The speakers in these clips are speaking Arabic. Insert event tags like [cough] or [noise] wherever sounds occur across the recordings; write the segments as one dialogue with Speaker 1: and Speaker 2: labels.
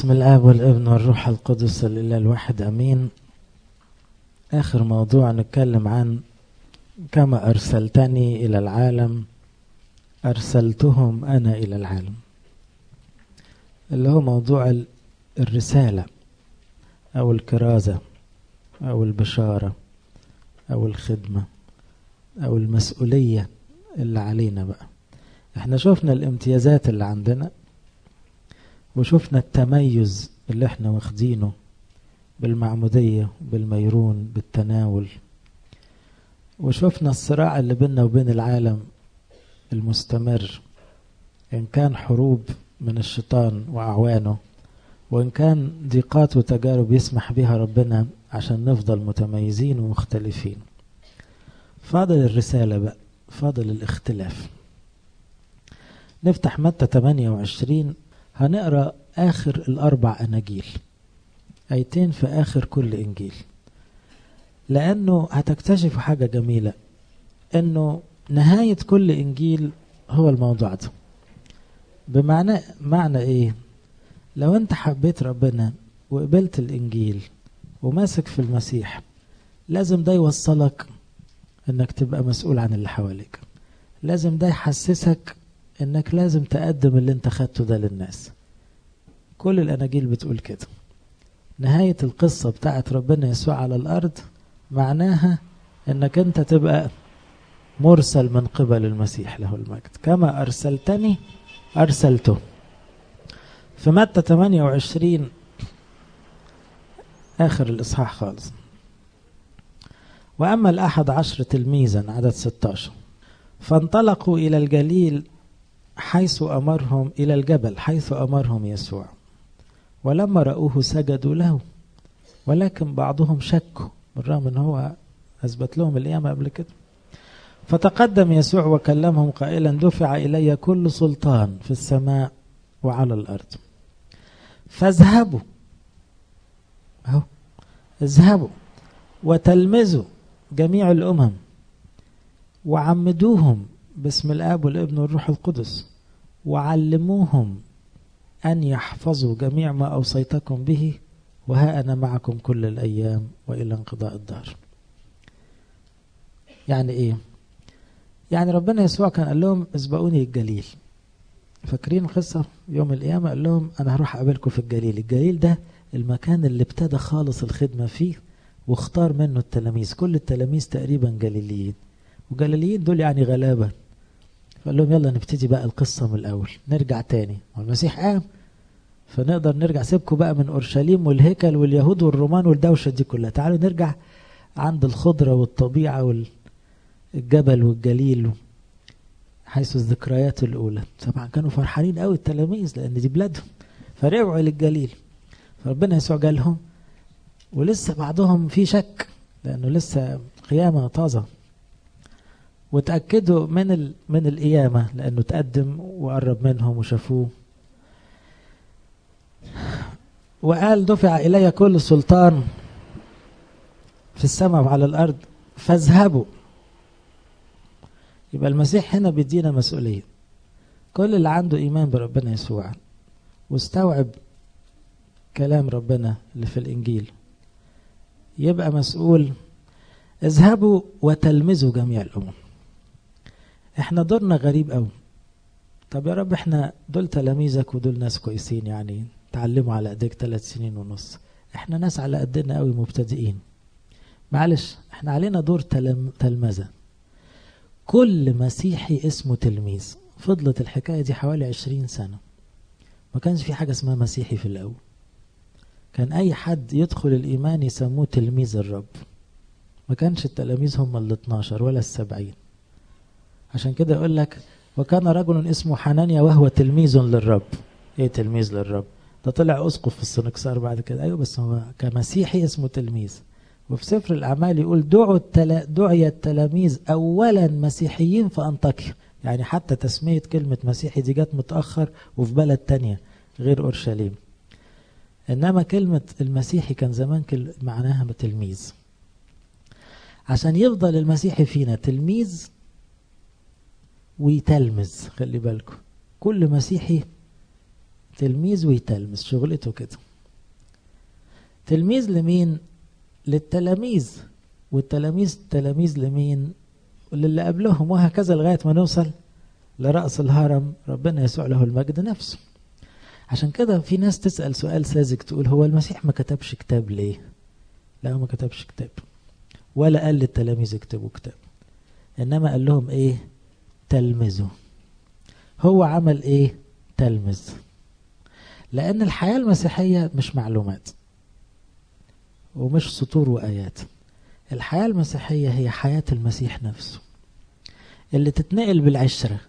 Speaker 1: بسم الآب والابن والروح القدس الإله الواحد أمين. آخر موضوع نتكلم عن كما أرسلتني إلى العالم أرسلتهم أنا إلى العالم. اللي هو موضوع الرسالة أو الكرازة أو البشارة أو الخدمة أو المسؤولية اللي علينا بقى. إحنا شفنا الامتيازات اللي عندنا وشفنا التميز اللي إحنا واخدينه بالمعمودية بالميرون بالتناول. وشفنا الصراع اللي بيننا وبين العالم المستمر إن كان حروب من الشيطان وأعوانه وإن كان ضيقات وتجارب يسمح بها ربنا عشان نفضل متميزين ومختلفين. فاضل الرسالة بقى فاضل الاختلاف. نفتح متى 28 هنقرأ آخر الأربع أناجيل. آيتين في آخر كل إنجيل. لأنه هتكتشفوا حاجة جميلة إنه نهاية كل إنجيل هو الموضوع ده. بمعنى معنى إيه؟ لو أنت حبيت ربنا وقبلت الإنجيل وماسك في المسيح لازم ده يوصلك إنك تبقى مسؤول عن اللي حواليك. لازم ده يحسسك إنك لازم تقدم اللي أنت خدته ده للناس. كل الأناجيل بتقول كده. نهاية القصة بتاعت ربنا يسوع على الأرض معناها إنك أنت تبقى مرسل من قبل المسيح له المجد. كما أرسلتني أرسلته. في متى 28 آخر الإصحاح خالص. وأما الأحد عشر تلميذا عدد 16 فانطلقوا إلى الجليل حيث أمرهم إلى الجبل حيث أمرهم يسوع. ولما رأوه سجدوا له. ولكن بعضهم شكوا بالرغم إن هو أثبت لهم القيامة قبل كده. فتقدم يسوع وكلمهم قائلا دفع إلي كل سلطان في السماء وعلى الأرض. فاذهبوا. أهو. اذهبوا وتلمذوا جميع الأمم وعمدوهم باسم الآب والابن والروح القدس وعلموهم أن يحفظوا جميع ما أوصيتكم به وها أنا معكم كل الأيام وإلى انقضاء الدهر. يعني إيه؟ يعني ربنا يسوع كان قال لهم أسبقوني الجليل. فاكرين القصة يوم القيامة؟ قال لهم أنا هروح أقابلكم في الجليل. الجليل ده المكان اللي ابتدى خالص الخدمة فيه واختار منه التلاميذ. كل التلاميذ تقريبا جليليين. وجليليين دول يعني غلابة. فقال لهم يلا نبتدي بقى القصة من الأول نرجع تاني. والمسيح قام فنقدر نرجع سيبكم بقى من أورشليم والهيكل واليهود والرومان والدوشة دي كلها. تعالوا نرجع عند الخضرة والطبيعة والجبل والجليل حيث الذكريات الأولى. طبعا كانوا فرحانين قوي التلاميذ لأن دي بلادهم فرجعوا للجليل فربنا يسوع جالهم ولسه بعضهم في شك لأنه لسه قيامة طازة. وتأكدوا من ال... من القيامة لأنه تقدم وقرب منهم وشافوه. وقال دفع إلي كل سلطان في السماء وعلى الأرض فاذهبوا. يبقى المسيح هنا بيدينا مسؤولية. كل اللي عنده إيمان بربنا يسوع واستوعب كلام ربنا اللي في الإنجيل. يبقى مسؤول اذهبوا وتلمذوا جميع الأمم. إحنا دورنا غريب قوي طب يا رب إحنا دول تلاميذك ودول ناس كويسين يعني تعلموا على ايديك ثلاث سنين ونص. إحنا ناس على قدنا قوي مبتدئين. معلش إحنا علينا دور تلم تلمذة. كل مسيحي اسمه تلميذ. فضلت الحكاية دي حوالي عشرين سنة. ما كانش في حاجة اسمها مسيحي في الأول. كان أي حد يدخل الإيمان يسموه تلميذ الرب. ما كانش التلاميذ هم ال 12 ولا السبعين. عشان كده يقول لك وكان رجل اسمه حنانيا وهو تلميذ للرب. إيه تلميذ للرب؟ ده طلع أسقف في السنكسار بعد كده. أيوه بس هو كمسيحي اسمه تلميذ. وفي سفر الأعمال يقول دعوا التلا... دعي التلاميذ اولا مسيحيين في انطاكيا يعني حتى تسمية كلمة مسيحي دي جت متأخر وفي بلد تانية غير أورشليم. إنما كلمة المسيحي كان زمان كل... معناها تلميذ. عشان يفضل المسيحي فينا تلميذ ويتلمذ خلي بالكم. كل مسيحي تلميذ ويتلمذ شغلته كده. تلميذ لمين؟ للتلاميذ. والتلاميذ تلاميذ لمين؟ للي قبلهم وهكذا لغاية ما نوصل لرأس الهرم. ربنا يسوع له المجد نفسه. عشان كده في ناس تسأل سؤال ساذج تقول هو المسيح ما كتبش كتاب ليه؟ لا ما كتبش كتاب. ولا قال للتلاميذ اكتبوا كتاب. إنما قال لهم إيه؟ تلمذوا هو عمل إيه؟ تلمذ لأن الحياة المسيحية مش معلومات ومش سطور وآيات. الحياة المسيحية هي حياة المسيح نفسه. اللي تتنقل بالعشرة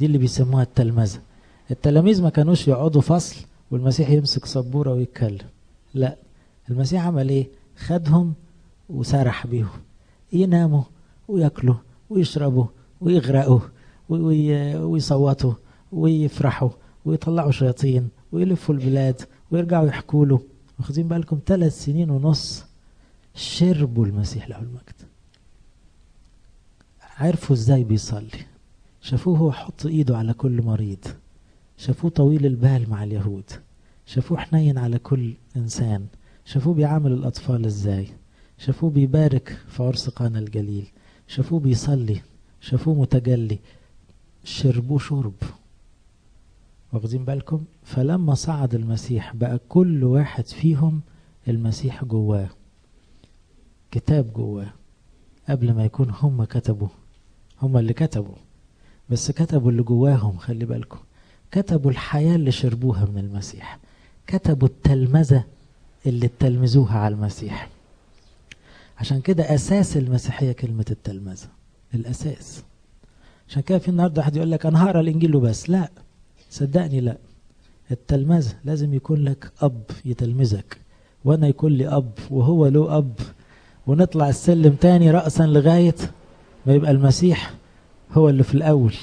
Speaker 1: دي اللي بيسموها التلمذة. التلاميذ ما كانوش يقعدوا فصل والمسيح يمسك سبورة ويتكلم. لا المسيح عمل إيه؟ خدهم وسرح بيهم. يناموا وياكلوا ويشربوا ويغرقوا ويصوتوا ويفرحوا ويطلعوا شياطين ويلفوا البلاد ويرجعوا يحكوا له. واخدين بالكم ثلاث سنين ونص شربوا المسيح له المجد. عرفوا إزاي بيصلي. شافوه هو حط إيده على كل مريض. شافوه طويل البال مع اليهود. شافوه حنين على كل إنسان. شافوه بيعامل الأطفال إزاي. شافوه بيبارك في عرس قانا الجليل. شافوه بيصلي. شافوه متجلي. شربوه شرب. واخدين بالكم؟ فلما صعد المسيح بقى كل واحد فيهم المسيح جواه. كتاب جواه. قبل ما يكون هم كتبوا هم اللي كتبوا. بس كتبوا اللي جواهم خلي بالكم. كتبوا الحياة اللي شربوها من المسيح. كتبوا التلمذة اللي اتلمذوها على المسيح. عشان كده أساس المسيحية كلمة التلمذة. الأساس عشان كده في النهارده واحد يقول لك أنا هقرأ الإنجيل وبس. لا. صدقني لا. التلمذة لازم يكون لك أب يتلمذك. وأنا يكون لي أب وهو له أب. ونطلع السلم تاني رأسا لغاية ما يبقى المسيح هو اللي في الأول.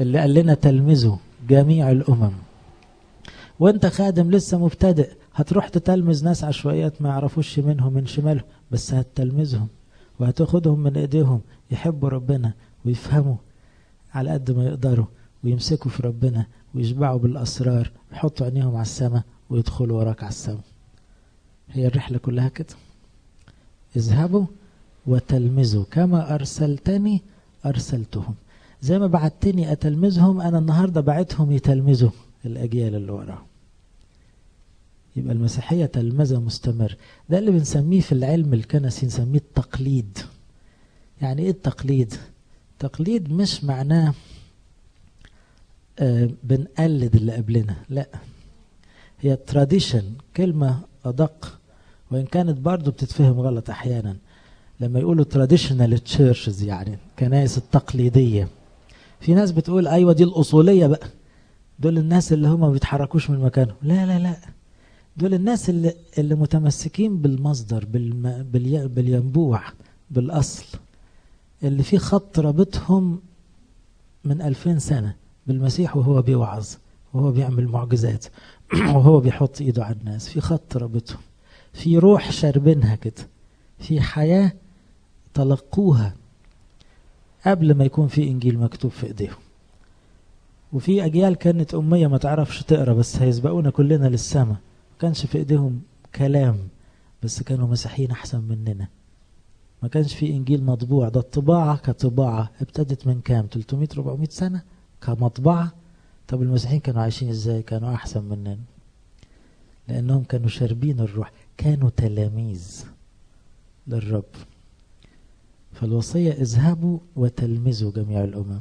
Speaker 1: اللي قال لنا تلمذوا جميع الأمم. وأنت خادم لسه مبتدئ. هتروح تتلمذ ناس عشوائيات ما يعرفوش منهم من شمالهم. بس هتتلمذهم وهتاخدهم من ايديهم يحبوا ربنا ويفهموا على قد ما يقدروا ويمسكوا في ربنا ويشبعوا بالأسرار يحطوا عينيهم على السماء ويدخلوا وراك على السماء. هي الرحلة كلها كده. اذهبوا وتلمذوا كما أرسلتني أرسلتهم. زي ما بعتني أتلمذهم أنا النهاردة بعتهم يتلمذوا الأجيال اللي وراهم. يبقى المسيحية تلمذة مستمر. ده اللي بنسميه في العلم الكنسي نسميه التقليد. يعني إيه التقليد؟ تقليد مش معناه آه بنقلد اللي قبلنا لا. هي تراديشن كلمة أدق. وإن كانت برضو بتتفهم غلط أحيانا. لما يقولوا traditional churches يعني كنائس التقليدية. في ناس بتقول أيوة دي الأصولية بقى. دول الناس اللي هم ما بيتحركوش من مكانهم. لا لا لا. دول الناس اللي, اللي متمسكين بالمصدر بالم... بالي... بالينبوع بالأصل اللي في خط رابطهم من ألفين سنة بالمسيح وهو بيوعظ وهو بيعمل معجزات [clears throat] وهو بيحط إيده على الناس. في خط رابطهم في روح شاربينها كده في حياة تلقوها قبل ما يكون في إنجيل مكتوب في إيديهم. وفي أجيال كانت أمية ما تعرفش تقرأ بس هيسبقونا كلنا للسماء. ما كانش في إيديهم كلام بس كانوا مسيحيين أحسن مننا. ما كانش في إنجيل مطبوع. ده الطباعة كطباعة. ابتدت من كام؟ 300 400 سنة كمطبعة. طب المسيحيين كانوا عايشين إزاي؟ كانوا أحسن مننا. لأنهم كانوا شاربين الروح. كانوا تلاميذ للرب. فالوصية اذهبوا وتلمذوا جميع الأمم.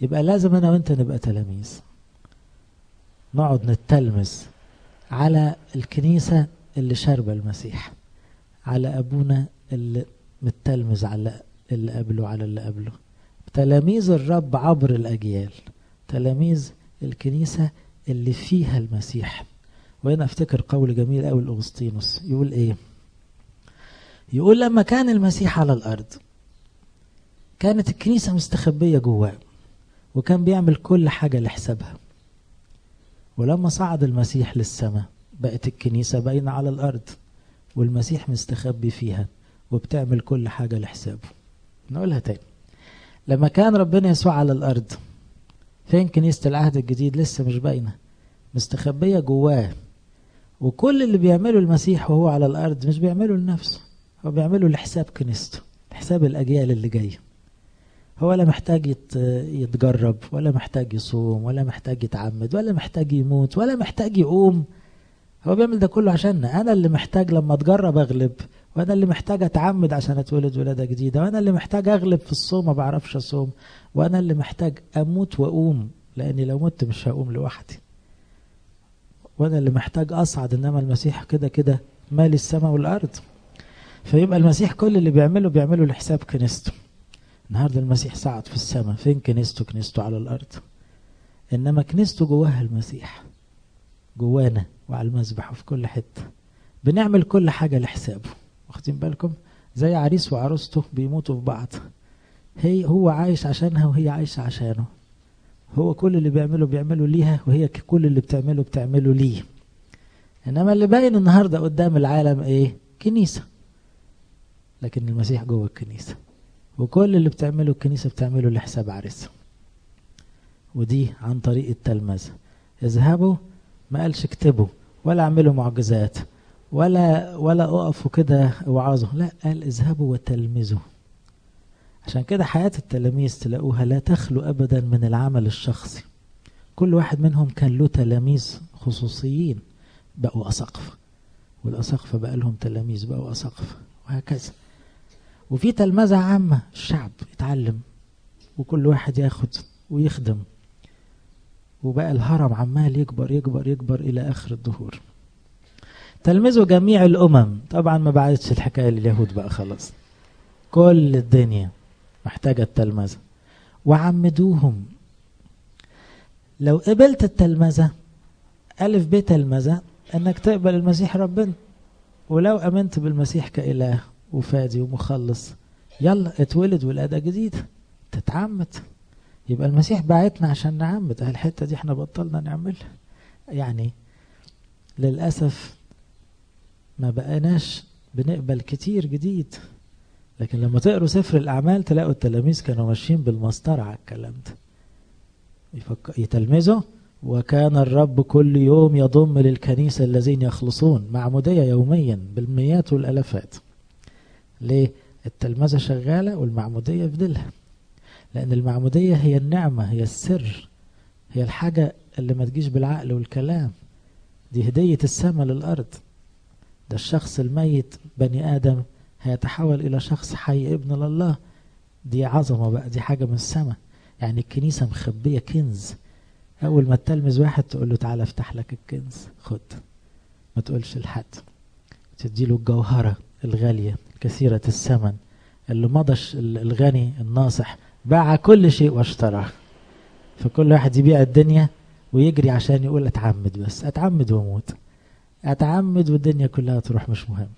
Speaker 1: يبقى لازم أنا وأنت نبقى تلاميذ. نقعد نتلمذ. على الكنيسة اللي شاربة المسيح على أبونا اللي متلمذ على اللي قبله على اللي قبله. تلاميذ الرب عبر الأجيال تلاميذ الكنيسة اللي فيها المسيح. وهنا أفتكر قول جميل قوي الأغسطينوس يقول إيه؟ يقول لما كان المسيح على الأرض كانت الكنيسة مستخبية جواه وكان بيعمل كل حاجة لحسابها. ولما صعد المسيح للسماء بقت الكنيسة باينة على الأرض والمسيح مستخبي فيها وبتعمل كل حاجة لحسابه. نقولها تاني. لما كان ربنا يسوع على الأرض فين كنيسة العهد الجديد؟ لسه مش باينة. مستخبية جواه. وكل اللي بيعمله المسيح وهو على الأرض مش بيعمله لنفسه هو بيعمله لحساب كنيسته لحساب الأجيال اللي جاية. هو لا محتاج يتجرب ولا محتاج يصوم ولا محتاج يتعمد ولا محتاج يموت ولا محتاج يقوم. هو بيعمل ده كله عشاننا. أنا اللي محتاج لما أتجرب أغلب وأنا اللي محتاج أتعمد عشان أتولد ولادة جديدة وأنا اللي محتاج أغلب في الصوم ما بعرفش أصوم وأنا اللي محتاج أموت وأقوم لأني لو مت مش هقوم لوحدي. وأنا اللي محتاج أصعد إنما المسيح كده كده مالي السماء والأرض. فيبقى المسيح كل اللي بيعمله بيعمله لحساب كنيسته. النهارده المسيح صعد في السماء. فين كنيسته؟ كنيسته على الأرض. إنما كنيسته جواها المسيح. جوانا وعلى المذبح وفي كل حتة. بنعمل كل حاجة لحسابه. واخدين بالكم؟ زي عريس وعروسته بيموتوا في بعض. هي هو عايش عشانها وهي عايشة عشانه. هو كل اللي بيعمله بيعمله ليها وهي كل اللي بتعمله بتعمله ليه. إنما اللي باين النهارده قدام العالم إيه؟ كنيسة. لكن المسيح جوه الكنيسة. وكل اللي بتعمله الكنيسة بتعمله لحساب عريسها ودي عن طريق التلمذة. اذهبوا ما قالش اكتبوا ولا اعملوا معجزات ولا ولا اقفوا كده اوعظوا لا قال اذهبوا وتلمذوا. عشان كده حياة التلاميذ تلاقوها لا تخلو أبدا من العمل الشخصي. كل واحد منهم كان له تلاميذ خصوصيين بقوا أساقفة والأساقفة بقى لهم تلاميذ بقوا أساقفة وهكذا. وفي تلمذة عامة الشعب يتعلم وكل واحد ياخد ويخدم. وبقى الهرم عمال يكبر يكبر يكبر إلى آخر الدهور. تلمذوا جميع الأمم. طبعا ما بعدتش الحكاية لليهود بقى خلاص. كل الدنيا محتاجة التلمذة. وعمدوهم. لو قبلت التلمذة ألف ب تلمذة أنك تقبل المسيح ربنا. ولو أمنت بالمسيح كإله. وفادي ومخلص. يلا اتولد ولادة جديدة تتعمد. يبقى المسيح بعتنا عشان نعمد. الحتة دي إحنا بطلنا نعملها. يعني للأسف ما بقيناش بنقبل كتير جديد. لكن لما تقروا سفر الأعمال تلاقوا التلاميذ كانوا ماشيين بالمسطرة على الكلام ده. يتلمذوا. وكان الرب كل يوم يضم للكنيسة الذين يخلصون معمودية يوميا بالمئات والألفات. ليه؟ التلمذة شغالة والمعمودية في ديلها. لأن المعمودية هي النعمة هي السر هي الحاجة اللي ما تجيش بالعقل والكلام. دي هدية السماء للأرض. ده الشخص الميت بني آدم هيتحول إلى شخص حي ابن لله. دي عظمة بقى دي حاجة من السماء. يعني الكنيسة مخبية كنز. أول ما تلمز واحد تقول له تعالى افتح لك الكنز خد. ما تقولش لحد. تديله الجوهرة الغالية. كثيرة الثمن. اللي مضش الغني الناصح باع كل شيء واشتراه. فكل واحد يبيع الدنيا ويجري عشان يقول أتعمد بس أتعمد وأموت. أتعمد والدنيا كلها تروح مش مهم.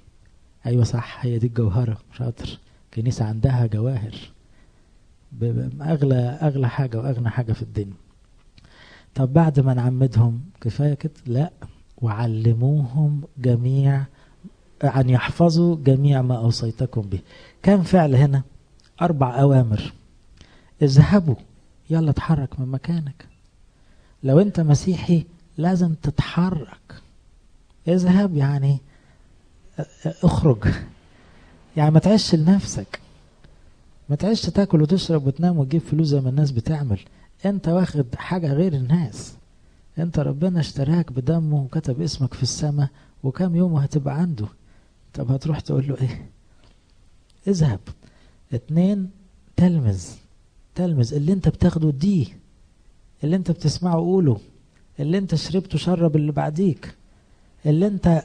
Speaker 1: أيوه صح هي دي الجوهرة شاطر. كنيسة عندها جواهر. أغلى أغلى حاجة وأغنى حاجة في الدنيا. طب بعد ما نعمدهم كفاية كده؟ لا. وعلموهم جميع أن يحفظوا جميع ما أوصيتكم به. كم فعل هنا أربع أوامر. اذهبوا يلا اتحرك من مكانك. لو أنت مسيحي لازم تتحرك. اذهب يعني اخرج. يعني ما تعيش لنفسك. ما تعيش تاكل وتشرب وتنام وتجيب فلوس زي ما الناس بتعمل. أنت واخد حاجة غير الناس. أنت ربنا اشتراك بدمه وكتب اسمك في السماء وكم يوم هتبقى عنده. طب هتروح تقول له إيه؟ اذهب. اتنين تلمذ تلمذ اللي انت بتاخده دي اللي انت بتسمعه قوله اللي انت شربته شرب اللي بعديك اللي انت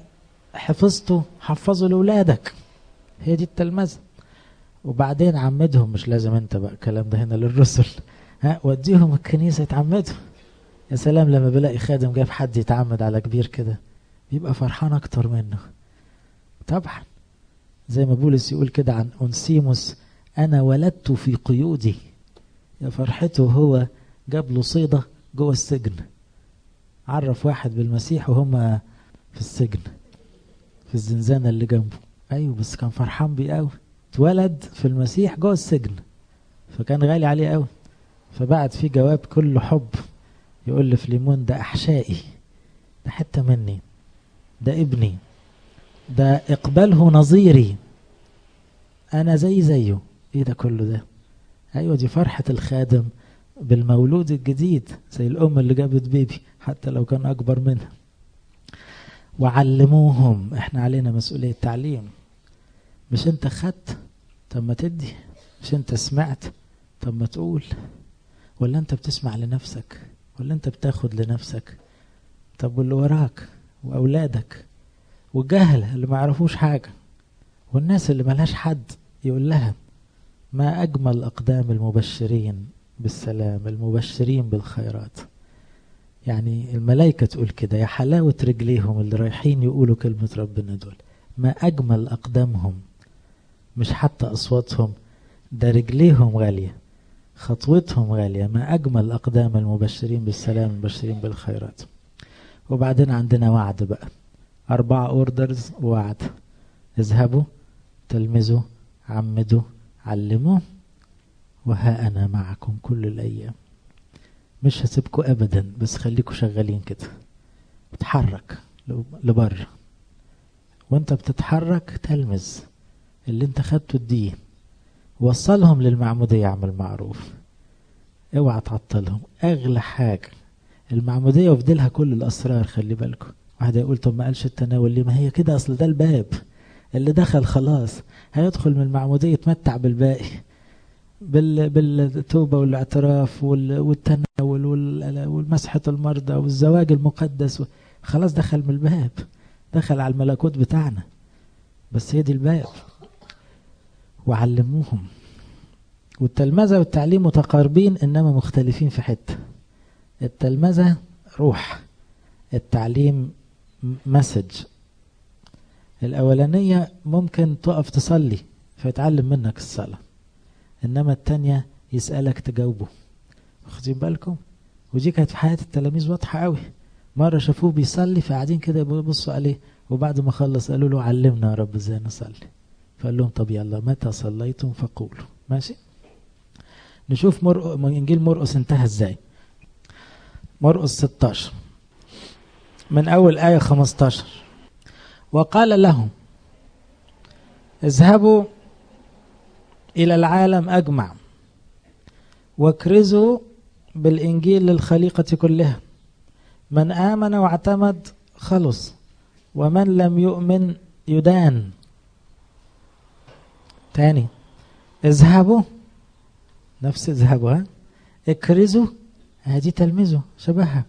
Speaker 1: حفظته حفظه لأولادك هي دي التلمذة وبعدين عمدهم مش لازم انت بقى الكلام ده هنا للرسل. ها وديهم الكنيسة يتعمدوا يا سلام لما بلاقي خادم جاب حد يتعمد على كبير كده بيبقى فرحان أكتر منه. طبعا. زي ما بولس يقول كده عن أنسيموس أنا ولدت في قيودي. يا فرحته هو جاب له صيدة جوه السجن. عرف واحد بالمسيح وهم في السجن في الزنزانة اللي جنبه. أيوه بس كان فرحان بيه قوي اتولد في المسيح جوه السجن فكان غالي عليه قوي فبعت فيه جواب كله حب. يقول لفليمون ده أحشائي ده حتة مني ده ابني. ده اقبله نظيري. أنا زي زيه. إيه ده كله ده؟ أيوه دي فرحة الخادم بالمولود الجديد زي الأم اللي جابت بيبي حتى لو كان أكبر منها. وعلموهم. إحنا علينا مسؤولية تعليم مش أنت خدت؟ طب ما تدي. مش أنت سمعت؟ طب ما تقول. ولا أنت بتسمع لنفسك؟ ولا أنت بتاخد لنفسك؟ طب واللي وراك؟ وأولادك؟ والجهل اللي ما يعرفوش حاجة. والناس اللي ملهاش حد يقول لها ما أجمل أقدام المبشرين بالسلام المبشرين بالخيرات. يعني الملائكة تقول كده يا حلاوة رجليهم اللي رايحين يقولوا كلمة ربنا دول. ما أجمل أقدامهم مش حتى أصواتهم ده رجليهم غالية خطوتهم غالية. ما أجمل أقدام المبشرين بالسلام المبشرين بالخيرات. وبعدين عندنا وعد بقى. أربعة أوردرز وعد. اذهبوا تلمذوا عمدوا علموا. وها أنا معكم كل الأيام. مش هسيبكوا أبدا بس خليكوا شغالين كده. اتحرك لبر. وأنت بتتحرك تلمذ. اللي أنت خدته اديه وصلهم للمعمودية اعمل معروف. اوعى تعطلهم. أغلى حاجة. المعمودية وفدلها كل الأسرار خلي بالكم. واحد يقول طب ما قالش التناول ليه؟ ما هي كده أصل ده الباب اللي دخل خلاص. هيدخل من المعمودية يتمتع بالباقي. بال بالتوبة والاعتراف والتناول والمسحة المرضى والزواج المقدس خلاص دخل من الباب. دخل على الملكوت بتاعنا. بس هي دي الباب. وعلموهم. والتلمذة والتعليم متقاربين إنما مختلفين في حتة. التلمذة روح. التعليم مسج الأولانية ممكن تقف تصلي فيتعلم منك الصلاة. إنما التانية يسألك تجاوبه. واخدين بالكم؟ ودي كانت في حياة التلاميذ واضحة قوي مرة شافوه بيصلي فقاعدين كده يبصوا عليه وبعد ما خلص قالوا له علمنا يا رب إزاي نصلي. فقال لهم طب يلا متى صليتم؟ فقولوا. ماشي؟ نشوف مرق... إنجيل مرقس انتهى إزاي. مرقس 16 من أول آية 15 وقال لهم اذهبوا إلى العالم أجمع واكرزوا بالإنجيل للخليقة كلها. من آمن واعتمد خلص ومن لم يؤمن يدان. تاني اذهبوا. نفس اذهبوا ها اكرزوا. هذه تلمذوا شبهها.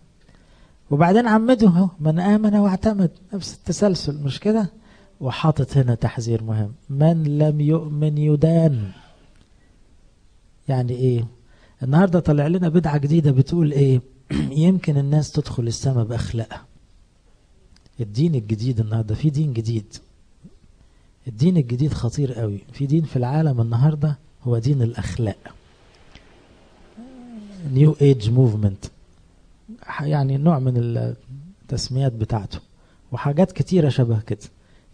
Speaker 1: وبعدين عمدوا اهو من آمن واعتمد. نفس التسلسل مش كده؟ وحاطط هنا تحذير مهم. من لم يؤمن يدان. يعني إيه؟ النهارده طلع لنا بدعة جديدة بتقول إيه؟ [clears throat] يمكن الناس تدخل السماء باخلاقها الدين الجديد النهارده في دين جديد. الدين الجديد خطير قوي. في دين في العالم النهارده هو دين الأخلاق. New Age Movement يعني نوع من التسميات بتاعته. وحاجات كتيرة شبه كده.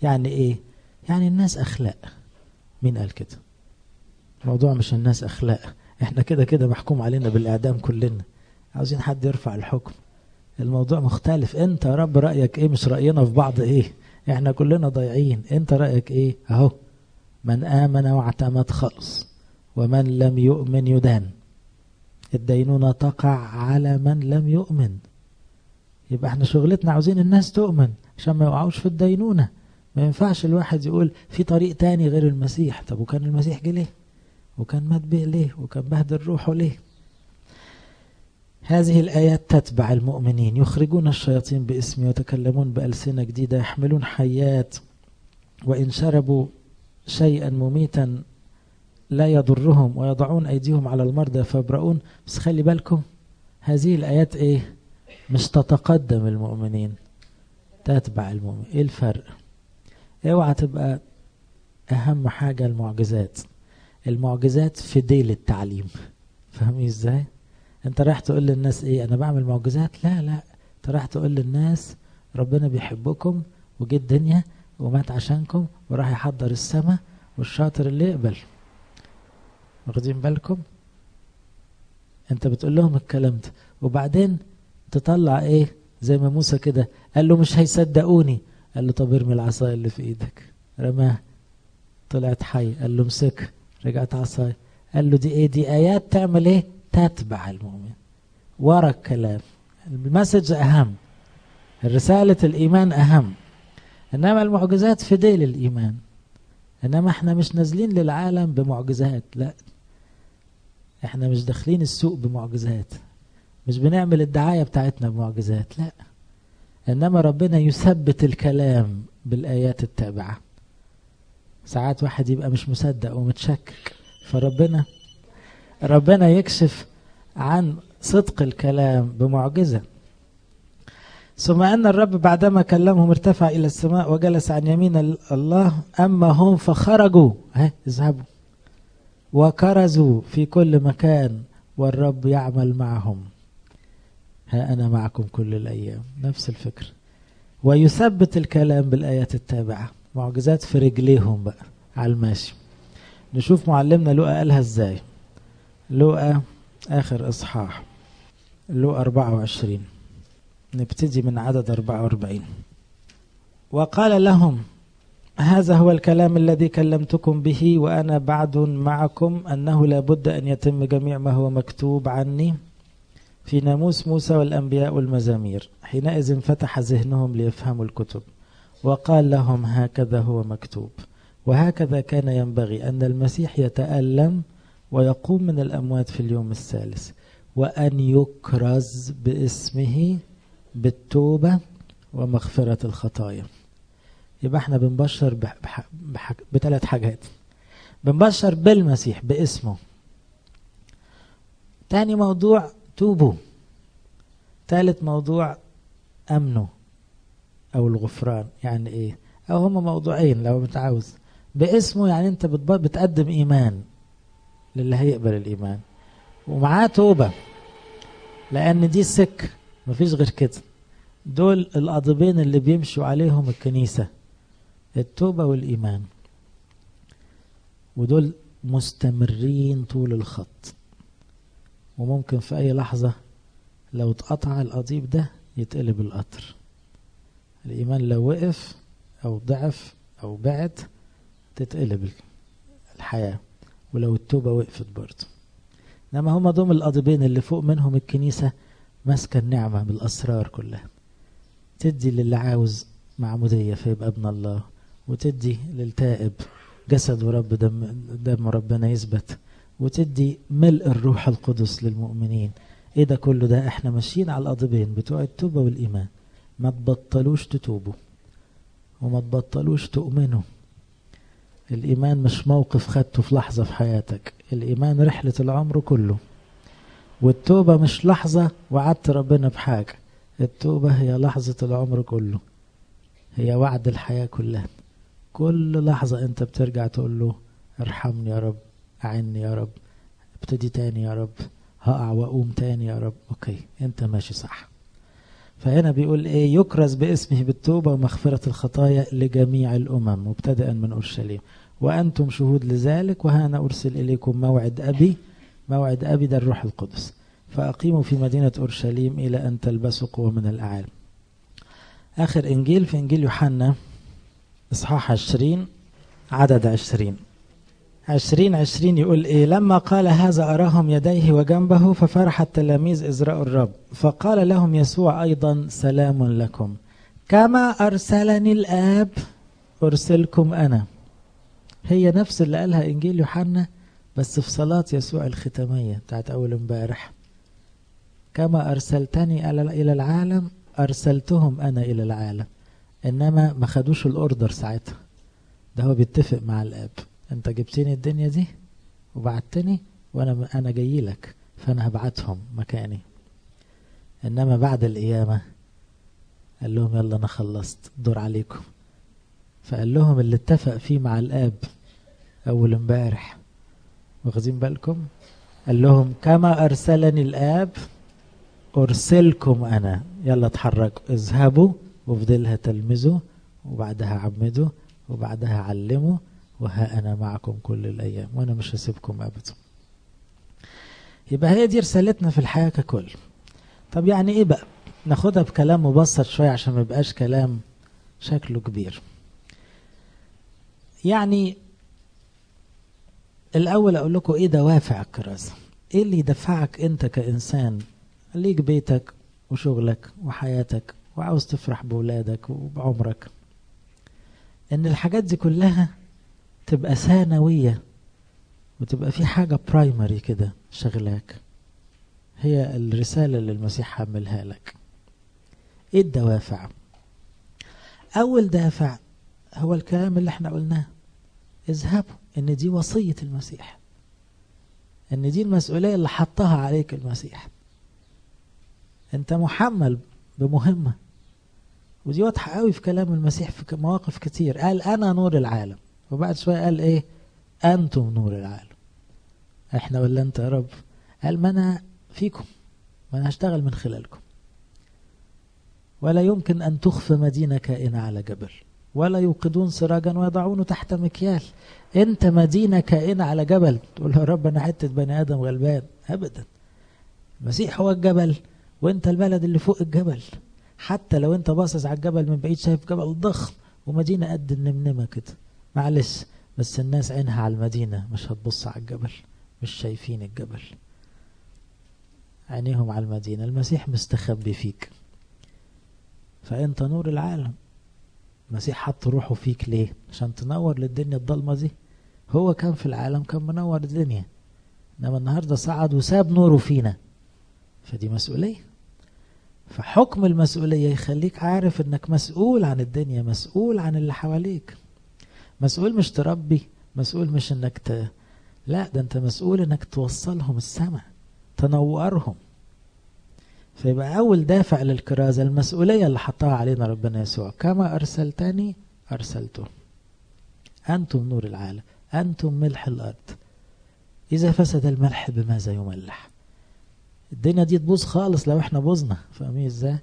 Speaker 1: يعني إيه؟ يعني الناس أخلاق. مين قال كده؟ الموضوع مش الناس أخلاق. إحنا كده كده محكوم علينا بالإعدام كلنا. عاوزين حد يرفع الحكم. الموضوع مختلف. أنت يا رب رأيك إيه؟ مش رأينا في بعض إيه؟ إحنا كلنا ضايعين. أنت رأيك إيه؟ أهو. من آمن واعتمد خلص. ومن لم يؤمن يدان. الدينونة تقع على من لم يؤمن. يبقى إحنا شغلتنا عاوزين الناس تؤمن عشان ما يقعوش في الدينونة. ما ينفعش الواحد يقول في طريق تاني غير المسيح. طب وكان المسيح جه ليه؟ وكان مات بيه ليه؟ وكان بهدل روحه ليه؟ هذه الآيات تتبع المؤمنين. يخرجون الشياطين باسمي ويتكلمون بألسنة جديدة يحملون حيات. وإن شربوا شيئا مميتا لا يضرهم ويضعون أيديهم على المرضى فيبرؤون بس خلي بالكم هذه الآيات إيه؟ مش تتقدم المؤمنين تتبع المؤمن إيه الفرق؟ اوعى تبقى أهم حاجة المعجزات. المعجزات في ديل التعليم. فاهمين إزاي؟ أنت رايح تقول للناس إيه؟ أنا بعمل معجزات؟ لا لا. أنت رايح تقول للناس ربنا بيحبكم وجه الدنيا ومات عشانكم وراح يحضر السماء والشاطر اللي يقبل. واخدين بالكم؟ انت بتقول لهم الكلام ده وبعدين تطلع إيه؟ زي ما موسى كده قال له مش هيصدقوني. قال له طب ارمي العصاية اللي في إيدك. رماها طلعت حي. قال له امسك. رجعت عصاية. قال له دي إيه؟ دي آيات تعمل إيه؟ تتبع المؤمن. ورا الكلام. المسج أهم. رساله الإيمان أهم. إنما المعجزات في ديل الإيمان. إنما إحنا مش نازلين للعالم بمعجزات. لا. إحنا مش داخلين السوق بمعجزات مش بنعمل الدعاية بتاعتنا بمعجزات لا. إنما ربنا يثبت الكلام بالآيات التابعة. ساعات واحد يبقى مش مصدق ومتشكك فربنا ربنا يكشف عن صدق الكلام بمعجزة. ثم أن الرب بعدما كلمهم ارتفع إلى السماء وجلس عن يمين الله أما هم فخرجوا. ها اذهبوا. وكرزوا في كل مكان والرب يعمل معهم. ها أنا معكم كل الأيام. نفس الفكرة ويثبت الكلام بالآيات التابعة. معجزات في رجليهم بقى على الماشي. نشوف معلمنا لقى قالها إزاي. لقى آخر إصحاح. لقى 24 نبتدي من عدد 44 وقال لهم هذا هو الكلام الذي كلمتكم به وأنا بعد معكم أنه لا بد أن يتم جميع ما هو مكتوب عني في ناموس موسى والأنبياء والمزامير. حينئذ فتح ذهنهم ليفهموا الكتب وقال لهم هكذا هو مكتوب. وهكذا كان ينبغي أن المسيح يتألم ويقوم من الأموات في اليوم الثالث وأن يكرز باسمه بالتوبة ومغفرة الخطايا. يبقى إحنا بنبشر بثلاث حاجات. بنبشر بالمسيح باسمه. تاني موضوع توبوا. ثالث موضوع أمنوا. أو الغفران. يعني إيه؟ أو هما موضوعين لو متعاوز باسمه يعني أنت بتقدم إيمان للي هيقبل الإيمان. ومعاه توبة. لأن دي السكه مفيش غير كده. دول القضيبين اللي بيمشوا عليهم الكنيسة. التوبة والإيمان. ودول مستمرين طول الخط. وممكن في أي لحظة لو اتقطع القضيب ده يتقلب القطر. الإيمان لو وقف أو ضعف أو بعد تتقلب الحياة. ولو التوبة وقفت برضه. إنما هما دوم القضيبين اللي فوق منهم الكنيسة ماسكة النعمة بالأسرار كلها. تدي للي عاوز معمودية فيبقى ابن الله. وتدي للتائب جسد ورب دم, دم ربنا يثبت. وتدي ملء الروح القدس للمؤمنين. إيه ده كله ده؟ إحنا ماشيين على القضيبين بتوع التوبة والإيمان. ما تبطلوش تتوبوا. وما تبطلوش تؤمنوا. الإيمان مش موقف خدته في لحظة في حياتك. الإيمان رحلة العمر كله. والتوبة مش لحظة وعدت ربنا بحاجة. التوبة هي لحظة العمر كله. هي وعد الحياة كلها. كل لحظة انت بترجع تقول له ارحمني يا رب أعني يا رب ابتدي تاني يا رب هقع وأقوم تاني يا رب. أوكي أنت ماشي صح. فهنا بيقول إيه يكرز باسمه بالتوبة ومغفرة الخطايا لجميع الأمم. مبتدئا من أورشليم. وأنتم شهود لذلك وهنا أرسل إليكم موعد أبي موعد أبي ده الروح القدس. فأقيموا في مدينة أورشليم إلى أن تلبسوا قوة من الأعالي آخر إنجيل في إنجيل يوحنا إصحاح عشرين عدد عشرين. عشرين عشرين يقول إيه لما قال هذا أراهم يديه وجنبه ففرح التلاميذ رأوا الرب. فقال لهم يسوع أيضا سلام لكم. كما أرسلني الآب أرسلكم أنا. هي نفس اللي قالها إنجيل يوحنا بس في صلاة يسوع الختامية بتاعت أول امبارح. كما أرسلتني إلى العالم أرسلتهم أنا إلى العالم. إنما ما خدوش الأوردر ساعتها. ده هو بيتفق مع الآب. أنت جبتني الدنيا دي وبعتني وأنا أنا جاي لك فأنا هبعتهم مكاني. إنما بعد القيامة قال لهم يلا أنا خلصت دور عليكم. فقال لهم اللي اتفق فيه مع الآب أول امبارح واخدين بالكم؟ قال لهم كما أرسلني الآب أرسلكم أنا. يلا اتحركوا اذهبوا وفضلها تلمذوا وبعدها عمدوا وبعدها علموا وها أنا معكم كل الأيام وأنا مش هسيبكم أبدا. يبقى هي دي رسالتنا في الحياة ككل. طب يعني إيه بقى؟ ناخدها بكلام مبسط شوية عشان ما يبقاش كلام شكله كبير. يعني الأول أقول لكم إيه دوافع الكرازة إيه اللي يدفعك أنت كإنسان ليك بيتك وشغلك وحياتك؟ وعاوز تفرح بولادك وبعمرك. إن الحاجات دي كلها تبقى ثانوية وتبقى في حاجة برايمري كده شغلاك. هي الرسالة اللي المسيح حملها لك. إيه الدوافع؟ أول دافع هو الكلام اللي إحنا قلناه. اذهبوا إن دي وصية المسيح. إن دي المسؤولية اللي حطها عليك المسيح. أنت محمل بمهمة ودي واضحة قوي في كلام المسيح في مواقف كتير. قال أنا نور العالم. وبعد شوية قال إيه؟ أنتم نور العالم. إحنا ولا أنت يا رب؟ قال ما أنا فيكم. ما أنا هشتغل من خلالكم. ولا يمكن أن تخفى مدينة كائنة على جبل. ولا يوقدون سراجا ويضعونه تحت مكيال. أنت مدينة كائنة على جبل. تقول يا رب أنا حتة بني آدم غلبان. ابدا. المسيح هو الجبل. وانت البلد اللي فوق الجبل. حتى لو انت باصص على الجبل من بعيد شايف جبل ضخم ومدينة قد النمنمة كده. معلش بس الناس عينها على المدينة مش هتبص على الجبل مش شايفين الجبل. عينيهم على المدينة المسيح مستخبي فيك. فأنت نور العالم. المسيح حط روحه فيك ليه؟ عشان تنور للدنيا الضلمة دي. هو كان في العالم كان منور الدنيا. إنما النهاردة صعد وساب نوره فينا. فدي مسؤولية. فحكم المسؤولية يخليك عارف إنك مسؤول عن الدنيا مسؤول عن اللي حواليك. مسؤول مش تربي مسؤول مش إنك ت... لا ده أنت مسؤول إنك توصلهم السماء تنورهم. فيبقى أول دافع للكرازة المسؤولية اللي حطها علينا ربنا يسوع. كما أرسلتني أرسلته. أنتم نور العالم أنتم ملح الأرض. إذا فسد الملح بماذا يملح؟ الدنيا دي تبوظ خالص لو إحنا بوظنا فاهمين إزاي؟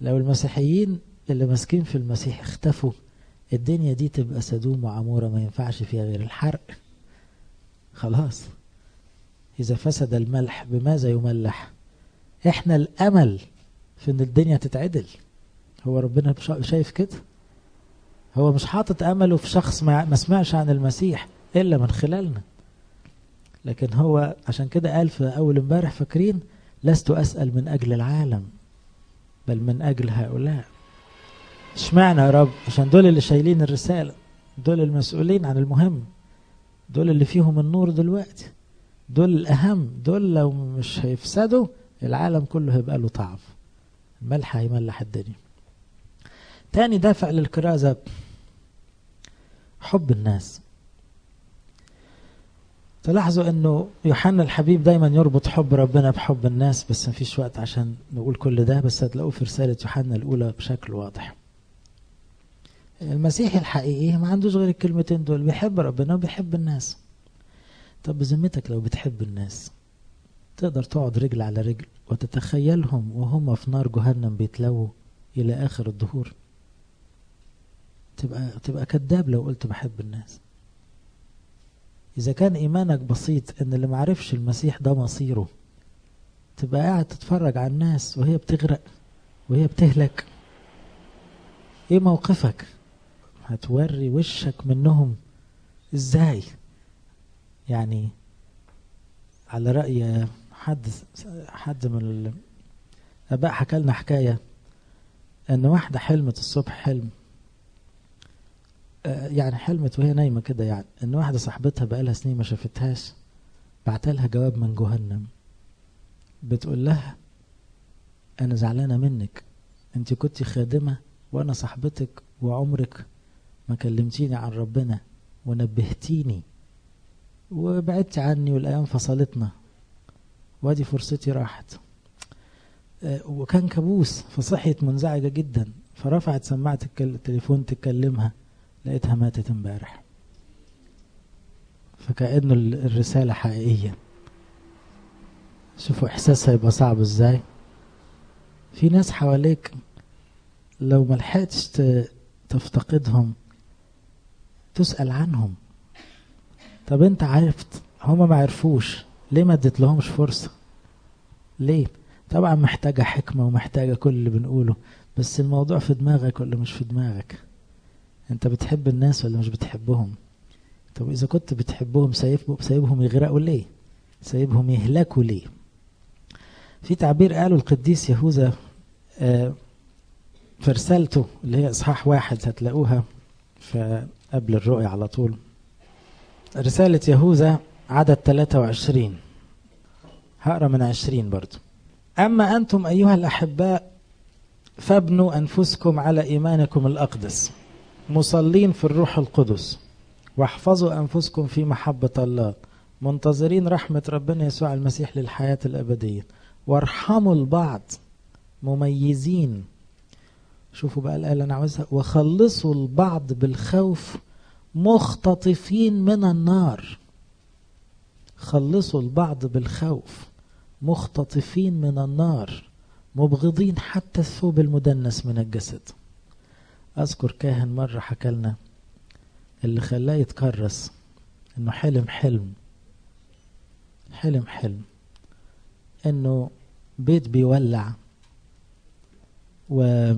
Speaker 1: لو المسيحيين اللي ماسكين في المسيح اختفوا الدنيا دي تبقى سدوم وعمورة ما ينفعش فيها غير الحرق. خلاص. إذا فسد الملح بماذا يملح؟ إحنا الأمل في إن الدنيا تتعدل. هو ربنا شايف كده؟ هو مش حاطط أمله في شخص ما سمعش عن المسيح إلا من خلالنا. لكن هو عشان كده قال في أول امبارح فاكرين لست أسأل من أجل العالم بل من أجل هؤلاء. اشمعنى يا رب؟ عشان دول اللي شايلين الرسالة دول المسؤولين عن المهم دول اللي فيهم النور دلوقتي دول الأهم دول لو مش هيفسدوا العالم كله هيبقى له طعم الملح هيملح الدنيا. تاني دافع للكرازة حب الناس. تلاحظوا إنه يوحنا الحبيب دايما يربط حب ربنا بحب الناس بس مفيش وقت عشان نقول كل ده بس هتلاقوه في رسالة يوحنا الأولى بشكل واضح. المسيحي الحقيقي ما عندوش غير الكلمتين دول بيحب ربنا وبيحب الناس. طب بذمتك لو بتحب الناس تقدر تقعد رجل على رجل وتتخيلهم وهم في نار جهنم بيتلووا إلى آخر الدهور. تبقى تبقى كذاب لو قلت بحب الناس. إذا كان إيمانك بسيط إن اللي معرفش المسيح ده مصيره تبقى قاعد تتفرج على الناس وهي بتغرق وهي بتهلك. إيه موقفك؟ هتوري وشك منهم إزاي؟ يعني على رأي حد حد من الآباء حكى لنا حكاية إن واحدة حلمت الصبح حلم. يعني حلمت وهي نايمة كده يعني إن واحدة صاحبتها بقالها سنين ما شافتهاش بعتلها جواب من جهنم. بتقول لها أنا زعلانة منك أنت كنت خادمة وأنا صاحبتك وعمرك ما كلمتيني عن ربنا ونبهتيني وبعدت عني والأيام فصلتنا وأدي فرصتي راحت. وكان كابوس فصحيت منزعجة جدا فرفعت سماعة التليفون تكلمها. لقيتها ماتت امبارح. فكأنه الرسالة حقيقية. شوفوا إحساسها يبقى صعب إزاي. في ناس حواليك لو ملحقتش تفتقدهم تسأل عنهم. طب أنت عرفت؟ هما ما عرفوش. ليه ما اديت لهمش فرصة؟ ليه؟ طبعا محتاجة حكمة ومحتاجة كل اللي بنقوله بس الموضوع في دماغك ولا مش في دماغك؟ انت بتحب الناس ولا مش بتحبهم؟ طب إذا كنت بتحبهم سايبهم سايبهم يغرقوا ليه؟ سايبهم يهلكوا ليه؟ في تعبير قاله القديس يهوذا آه في رسالته اللي هي إصحاح واحد هتلاقوها في قبل الرؤيا على طول. رسالة يهوذا عدد 23 هقرأ من 20 برضو. أما أنتم أيها الأحباء فابنوا أنفسكم على إيمانكم الأقدس. مصلين في الروح القدس. واحفظوا أنفسكم في محبة الله. منتظرين رحمة ربنا يسوع المسيح للحياة الأبدية. وارحموا البعض. مميزين. شوفوا بقى الآية اللي أنا عاوزها. وخلصوا البعض بالخوف. مختطفين من النار. خلصوا البعض بالخوف. مختطفين من النار. مبغضين حتى الثوب المدنس من الجسد. أذكر كاهن مرة حكى لنا اللي خلاه يتكرس إنه حلم حلم حلم حلم إنه بيت بيولع. و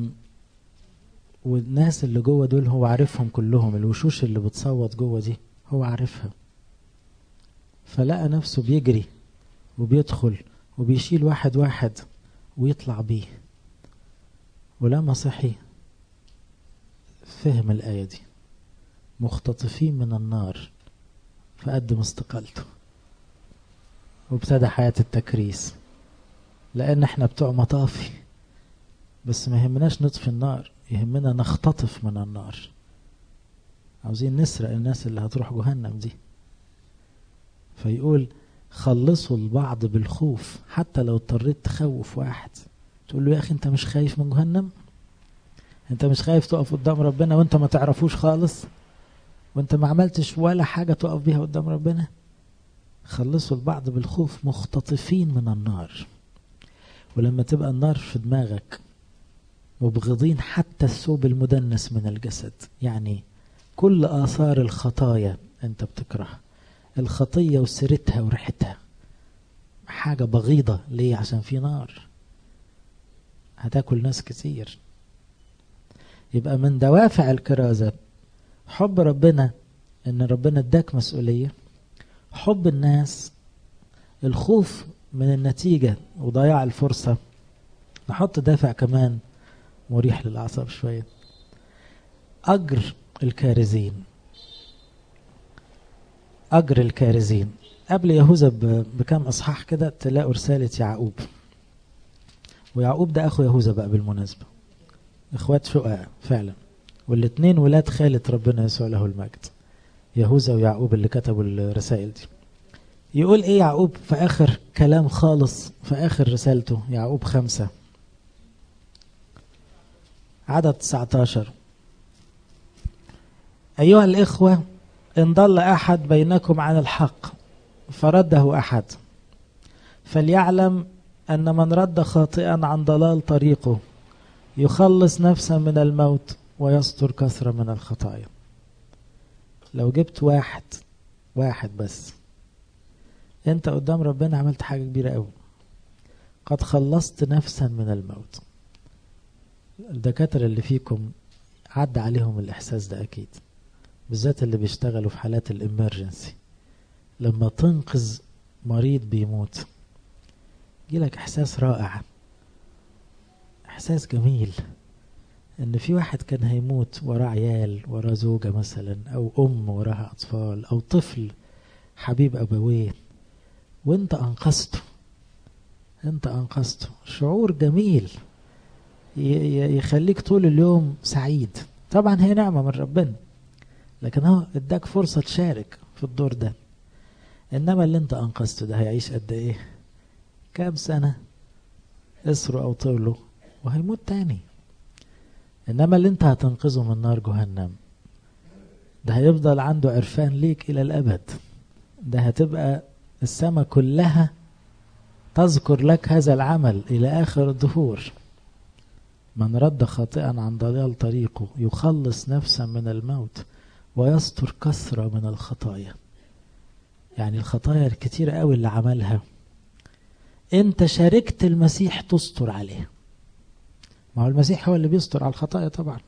Speaker 1: والناس اللي جوه دول هو عارفهم كلهم الوشوش اللي بتصوت جوه دي هو عارفها. فلقى نفسه بيجري وبيدخل وبيشيل واحد واحد ويطلع بيه. ولما صحي فهم الآية دي. مختطفين من النار فقدم استقالته وابتدى حياة التكريس. لأن إحنا بتوع مطافي. بس ما يهمناش نطفي النار يهمنا نختطف من النار. عاوزين نسرق الناس اللي هتروح جهنم دي. فيقول خلصوا البعض بالخوف حتى لو اضطريت تخوف واحد. تقول له يا أخي أنت مش خايف من جهنم؟ انت مش خايف تقف قدام ربنا وانت ما تعرفوش خالص؟ وانت ما عملتش ولا حاجة تقف بيها قدام ربنا؟ خلصوا البعض بالخوف مختطفين من النار. ولما تبقى النار في دماغك مبغضين حتى الثوب المدنس من الجسد. يعني كل آثار الخطايا أنت بتكرهها. الخطية وسيرتها وريحتها. حاجة بغيضة ليه؟ عشان في نار. هتاكل ناس كتير. يبقى من دوافع الكرازة حب ربنا إن ربنا اداك مسؤولية. حب الناس الخوف من النتيجة وضياع الفرصة. نحط دافع كمان مريح للأعصاب شوية. أجر الكارزين. أجر الكارزين. قبل يهوذا بكام إصحاح كده تلاقوا رسالة يعقوب. ويعقوب ده أخو يهوذا بقى بالمناسبة. إخوات شقاء فعلا. والاتنين ولاد خالة ربنا يسوع له المجد يهوذا ويعقوب اللي كتبوا الرسائل دي. يقول إيه يعقوب؟ في آخر كلام خالص في آخر رسالته يعقوب خمسة. عدد 19 أيها الإخوة إن ضل أحد بينكم عن الحق فرده أحد فليعلم أن من رد خاطئا عن ضلال طريقه. يخلص نفسا من الموت ويستر كثرة من الخطايا. لو جبت واحد واحد بس انت قدام ربنا عملت حاجة كبيرة قوي. قد خلصت نفسا من الموت. الدكاترة اللي فيكم عدى عليهم الإحساس ده أكيد بالذات اللي بيشتغلوا في حالات الإمرجنسي. لما تنقذ مريض بيموت يجيلك إحساس رائع. إحساس جميل إن في واحد كان هيموت وراه عيال وراه زوجة مثلا أو أم وراها أطفال أو طفل حبيب أبويه وأنت أنقذته. أنت أنقذته. شعور جميل يخليك طول اليوم سعيد. طبعا هي نعمة من ربنا لكن هو إداك فرصة تشارك في الدور ده. إنما اللي إنت أنقذته ده هيعيش قد إيه؟ كام سنة؟ إسره أو طوله؟ وهيموت تاني. إنما اللي انت هتنقذه من نار جهنم ده هيفضل عنده عرفان ليك إلى الأبد. ده هتبقى السماء كلها تذكر لك هذا العمل إلى آخر الدهور. من رد خاطئا عن ضلال طريقه يخلص نفسا من الموت ويستر كثرة من الخطايا. يعني الخطايا الكتيرة قوي اللي عملها. أنت شاركت المسيح تستر عليه. ما هو المسيح هو اللي بيستر على الخطايا طبعا.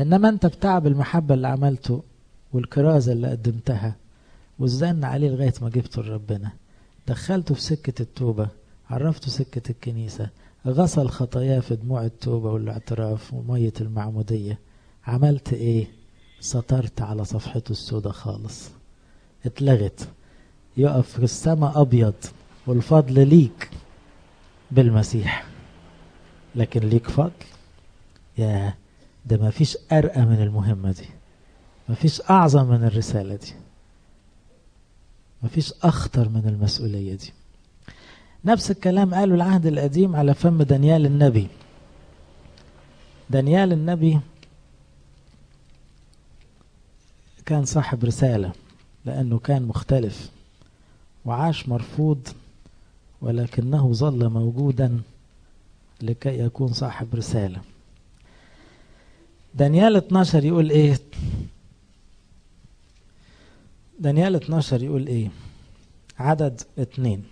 Speaker 1: إنما أنت بتعب المحبة اللي عملته والكرازة اللي قدمتها والزن عليه لغاية ما جبته لربنا. دخلته في سكة التوبة عرفته سكة الكنيسة غسل خطاياه في دموع التوبة والاعتراف ومية المعمودية. عملت إيه؟ سطرت على صفحته السوداء خالص. اتلغت. يقف في السماء أبيض والفضل ليك بالمسيح. لكن ليك فضل. يا ده ما فيش أرقى من المهمة دي. ما فيش أعظم من الرسالة دي. ما فيش أخطر من المسؤولية دي. نفس الكلام قالوا العهد القديم على فم دانيال النبي. دانيال النبي كان صاحب رسالة لأنه كان مختلف وعاش مرفوض ولكنه ظل موجودا لكي يكون صاحب رسالة. دانيال 12 يقول إيه؟ دانيال 12 يقول إيه؟ عدد اتنين.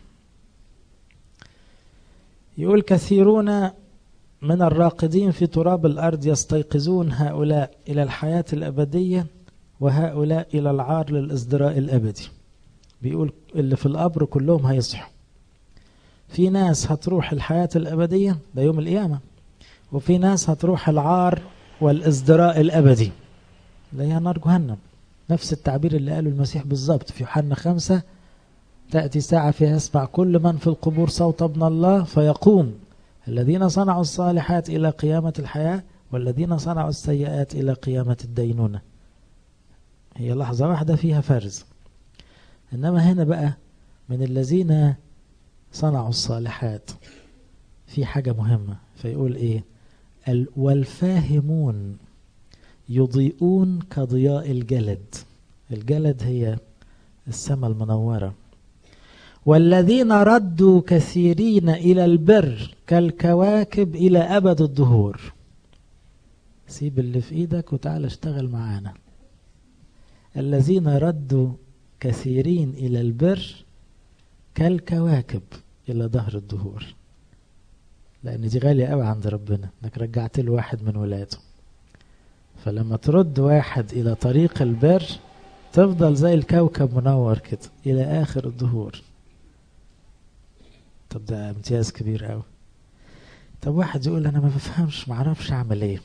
Speaker 1: يقول كثيرون من الراقدين في تراب الأرض يستيقظون هؤلاء إلى الحياة الأبدية وهؤلاء إلى العار للإصدراء الأبدي. بيقول اللي في القبر كلهم هيصحوا. في ناس هتروح الحياة الأبدية ده يوم القيامة وفي ناس هتروح العار والإصدراء الأبدي اللي هي نار جهنم. نفس التعبير اللي قاله المسيح بالظبط في يوحنا خمسة تأتي ساعة فيها يسمع كل من في القبور صوت ابن الله فيقوم الذين صنعوا الصالحات إلى قيامة الحياة والذين صنعوا السيئات إلى قيامة الدينونة. هي لحظة واحدة فيها فرز إنما هنا بقى من الذين صنعوا الصالحات. في حاجة مهمة فيقول إيه؟ والفاهمون يضيئون كضياء الجلد. الجلد هي السماء المنورة. والذين ردوا كثيرين إلى البر كالكواكب إلى أبد الدهور. سيب اللي في إيدك وتعال اشتغل معانا. الذين ردوا كثيرين إلى البر كالكواكب إلى ظهر الدهور. لأن دي غالية قوي عند ربنا إنك رجعت له واحد من ولاده فلما ترد واحد إلى طريق البر تفضل زي الكوكب منور كده إلى آخر الظهور طب ده امتياز كبير قوي طب واحد يقول أنا ما بفهمش ما أعرفش أعمل إيه.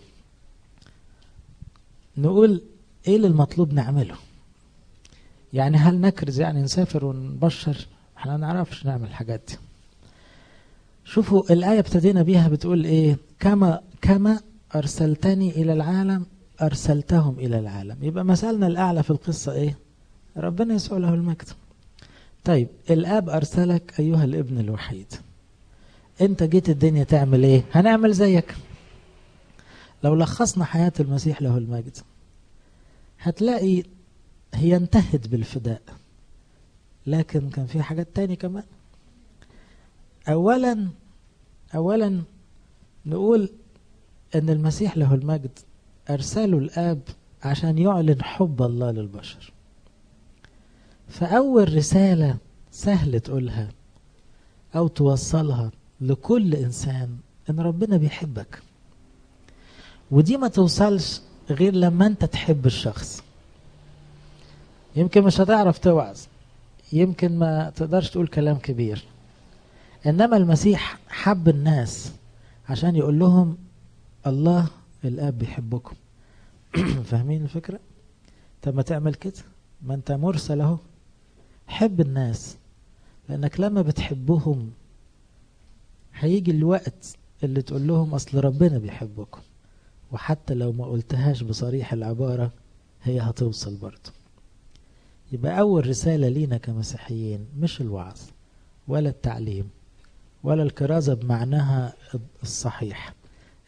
Speaker 1: نقول إيه اللي المطلوب نعمله؟ يعني هل نكرز يعني نسافر ونبشر؟ إحنا ما نعرفش نعمل الحاجات دي. شوفوا الآية ابتدينا بيها بتقول إيه؟ كما كما أرسلتني إلى العالم أرسلتهم إلى العالم. يبقى مثلنا الأعلى في القصة إيه؟ ربنا يسوع له المجد. طيب الآب أرسلك أيها الابن الوحيد. أنت جيت الدنيا تعمل إيه؟ هنعمل زيك. لو لخصنا حياة المسيح له المجد هتلاقي هي انتهت بالفداء. لكن كان في حاجات تاني كمان. اولا اولا نقول إن المسيح له المجد أرسله الآب عشان يعلن حب الله للبشر. فأول رسالة سهل تقولها أو توصلها لكل إنسان إن ربنا بيحبك. ودي ما توصلش غير لما أنت تحب الشخص. يمكن مش هتعرف توعظ. يمكن ما تقدرش تقول كلام كبير. إنما المسيح حب الناس عشان يقول لهم الله الآب بيحبكم. [clears throat] فاهمين الفكرة؟ طب ما تعمل كده. ما أنت مرسل أهو. حب الناس لأنك لما بتحبهم هيجي الوقت اللي تقول لهم أصل ربنا بيحبكم. وحتى لو ما قلتهاش بصريح العبارة هي هتوصل برضه. يبقى أول رسالة لينا كمسيحيين مش الوعظ ولا التعليم ولا الكرازة بمعناها الصحيح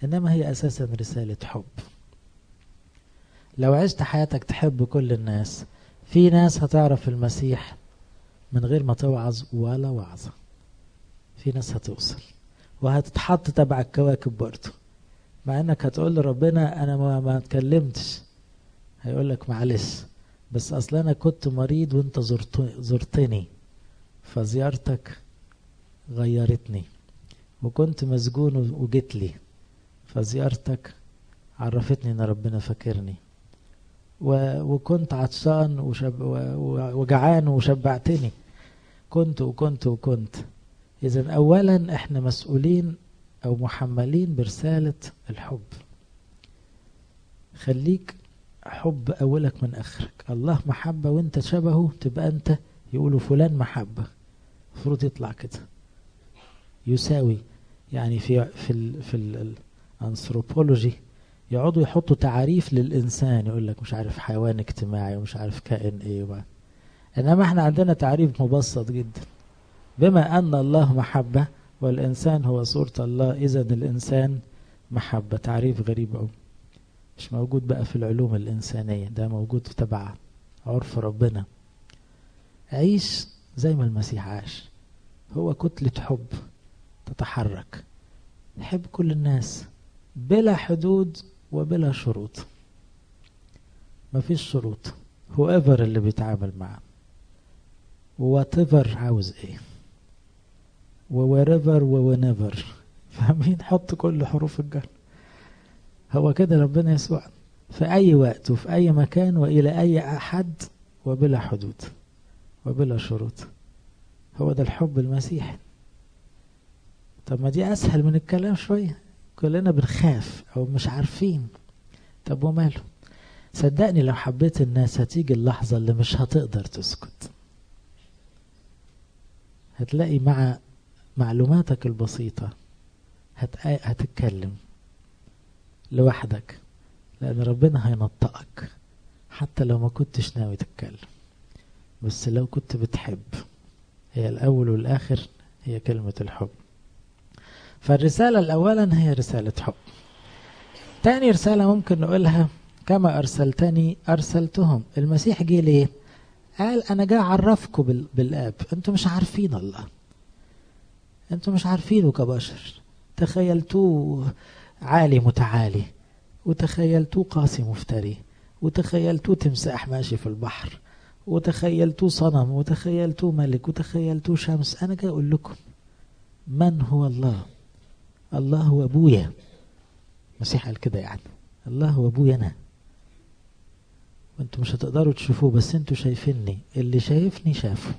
Speaker 1: إنما هي أساسا رسالة حب. لو عشت حياتك تحب كل الناس في ناس هتعرف المسيح من غير ما توعظ ولا وعظة في ناس هتوصل وهتتحط تبع الكواكب برضه. مع إنك هتقول لربنا أنا ما, ما اتكلمتش هيقول لك معلش. بس أصل أنا كنت مريض وأنت زرت زرتني فزيارتك غيرتني وكنت مسجون وجيت لي فزيارتك عرفتني إن ربنا فاكرني. وكنت عطشان وشب وجعان وشبعتني. كنت وكنت وكنت. اذا اولا إحنا مسؤولين أو محملين برسالة الحب. خليك حب أولك من آخرك. الله محبة وانت شبهه تبقى انت يقولوا فلان محبة. المفروض يطلع كده. يساوي يعني في في ال في الأنثروبولوجي يقعدوا يحطوا تعريف للإنسان يقول لك مش عارف حيوان اجتماعي ومش عارف كائن إيه وبعد. إنما إحنا عندنا تعريف مبسط جدا. بما أن الله محبة والإنسان هو صورة الله اذا الإنسان محبة. تعريف غريب قوي مش موجود بقى في العلوم الإنسانية ده موجود تبع عرف ربنا. عيش زي ما المسيح عاش. هو كتلة حب تتحرك. حب كل الناس بلا حدود وبلا شروط. مفيش شروط. whoever اللي بيتعامل معاه. what عاوز إيه و wherever و whenever فاهمين؟ حط كل حروف الجر. هو كده ربنا يسوع. في أي وقت وفي أي مكان وإلى أي أحد وبلا حدود وبلا شروط. هو ده الحب المسيحي طب ما دي أسهل من الكلام شوية. كلنا بنخاف أو مش عارفين. طب وماله؟ صدقني لو حبيت الناس هتيجي اللحظة اللي مش هتقدر تسكت. هتلاقي مع معلوماتك البسيطة هت... هتتكلم. لوحدك لأن ربنا هينطقك حتى لو ما كنتش ناوي تتكلم. بس لو كنت بتحب هي الأول والآخر هي كلمة الحب. فالرسالة الأولا هي رسالة حب. تاني رسالة ممكن نقولها كما أرسلتني أرسلتهم. المسيح جه ليه؟ قال أنا جاي أعرفكم بالآب. أنتم مش عارفين الله. أنتم مش عارفينه كبشر. تخيلتوه. عالي متعالي. وتخيلتوه قاسي مفتري. وتخيلتوه تمساح ماشي في البحر. وتخيلتوه صنم. وتخيلتوه ملك. وتخيلتوه شمس. أنا جاي أقول لكم من هو الله؟ الله هو أبويا. المسيح قال كده يعني. الله هو أبويا أنا. وانتوا مش هتقدروا تشوفوه بس أنتوا شايفيني. اللي شايفني شافه.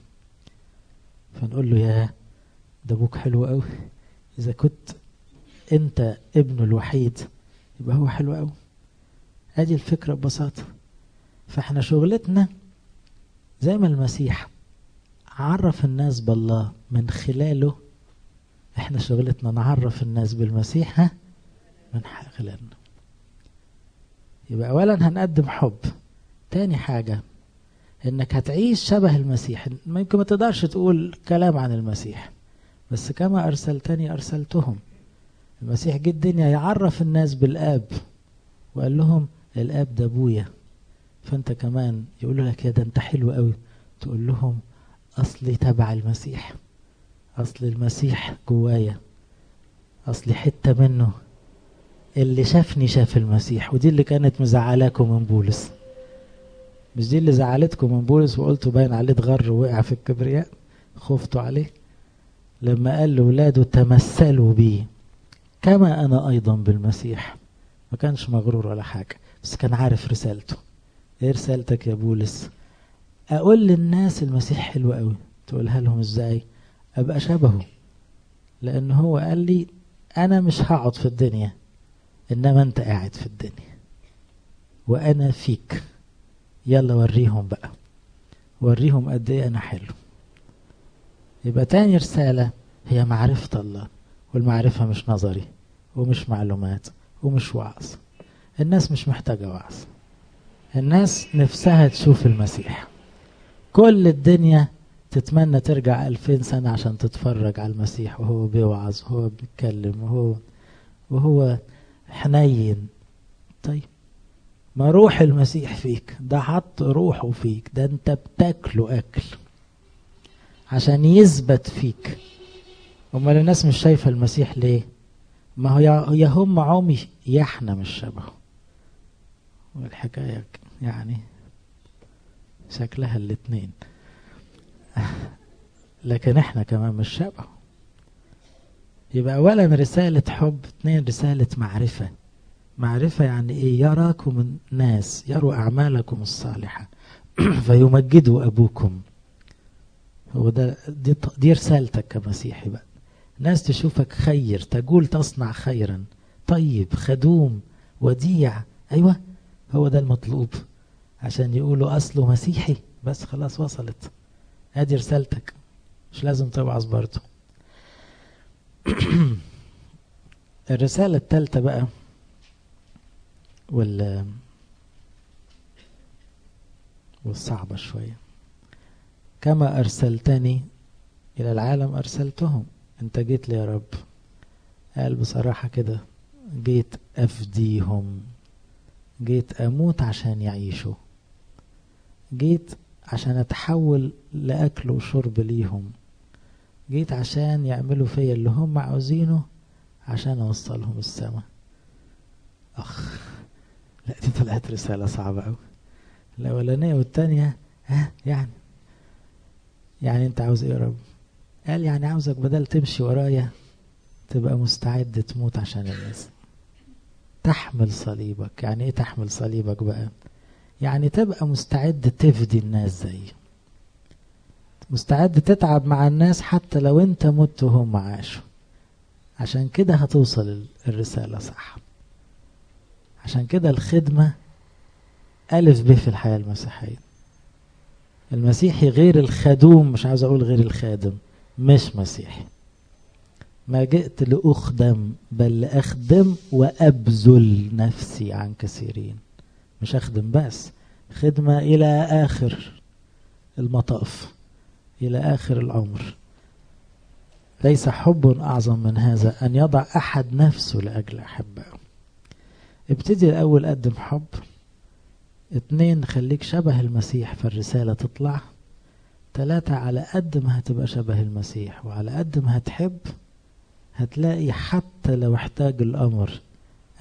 Speaker 1: فنقول له يا ده أبوك حلو قوي إذا كنت أنت ابنه الوحيد. يبقى هو حلو قوي أدي الفكرة ببساطة. فإحنا شغلتنا زي ما المسيح عرف الناس بالله من خلاله إحنا شغلتنا نعرف الناس بالمسيح ها؟ من خلالنا. يبقى اولا هنقدم حب. تاني حاجة إنك هتعيش شبه المسيح. ممكن ما تقدرش تقول كلام عن المسيح بس كما أرسلتني أرسلتهم. المسيح جه الدنيا يعرف الناس بالآب وقال لهم الآب ده أبويا. فأنت كمان يقولوا لك يا ده أنت حلو قوي تقول لهم اصلي تبع المسيح أصل المسيح جوايا اصلي حتة منه. اللي شافني شاف المسيح ودي اللي كانت مزعلاكم من بولس. مش دي اللي زعلتكم من بولس وقلتوا باين عليه اتغر ووقع في الكبرياء؟ خفتوا عليه؟ لما قال لولاده تمثلوا بي كما أنا أيضا بالمسيح. ما كانش مغرور ولا حاجة بس كان عارف رسالته. إيه رسالتك يا بولس؟ أقول للناس المسيح حلو قوي. تقولها لهم إزاي؟ أبقى شبهه. لأن هو قال لي أنا مش هقعد في الدنيا إنما أنت قاعد في الدنيا. وأنا فيك. يلا وريهم بقى. وريهم قد إيه أنا حلو. يبقى تاني رسالة هي معرفة الله. والمعرفة مش نظري ومش معلومات ومش وعظ. الناس مش محتاجة وعظ. الناس نفسها تشوف المسيح. كل الدنيا تتمنى ترجع ألفين سنة عشان تتفرج على المسيح وهو بيوعظ وهو بيتكلم وهو وهو حنين. طيب ما روح المسيح فيك ده حط روحه فيك ده انت بتاكله أكل عشان يثبت فيك. أمال الناس مش شايفة المسيح ليه؟ ما هو يا هم عمي يا إحنا مش شبهه. والحكاية يعني شكلها الاتنين. [laughs] لكن إحنا كمان مش شبهه. يبقى أولا رسالة حب اثنين رسالة معرفة. معرفة يعني إيه؟ يراكم الناس يروا أعمالكم الصالحة. [clears throat] فيمجدوا أبوكم. هو ده دي, دي رسالتك كمسيحي بقى. ناس تشوفك خير تقول تصنع خيرا. طيب خدوم وديع. أيوة هو ده المطلوب. عشان يقولوا أصله مسيحي. بس خلاص وصلت. أدي رسالتك. مش لازم توعظ برضه. [clears throat] الرسالة الثالثة بقى. وال والصعبة شوية. كما أرسلتني إلى العالم أرسلتهم. أنت جيت لي يا رب. قال بصراحة كده جيت أفديهم. جيت أموت عشان يعيشوا. جيت عشان أتحول لأكل وشرب ليهم. جيت عشان يعملوا فيا اللي هم عاوزينه عشان أوصلهم السما أخ لا دي طلعت رسالة صعبة أوي. الأولانية والتانية ها يعني. يعني أنت عاوز إيه يا رب؟ قال يعني عاوزك بدل تمشي ورايا تبقى مستعد تموت عشان الناس. تحمل صليبك. يعني إيه تحمل صليبك بقى؟ يعني تبقى مستعد تفدي الناس زي. مستعد تتعب مع الناس حتى لو انت مت وهم عاشوا. عشان كده هتوصل الرسالة صح. عشان كده الخدمة ألف ب في الحياة المسيحية. المسيحي غير الخدوم مش عاوز أقول غير الخادم. مش مسيحي. ما جئت لأخدم بل لأخدم وأبذل نفسي عن كثيرين. مش أخدم بس خدمة إلى آخر المطاف إلى آخر العمر. ليس حب أعظم من هذا أن يضع أحد نفسه لأجل أحبائه ابتدي الأول قدم حب. اتنين خليك شبه المسيح فالرسالة تطلع. تلاتة على قد ما هتبقى شبه المسيح وعلى قد ما هتحب هتلاقي حتى لو احتاج الأمر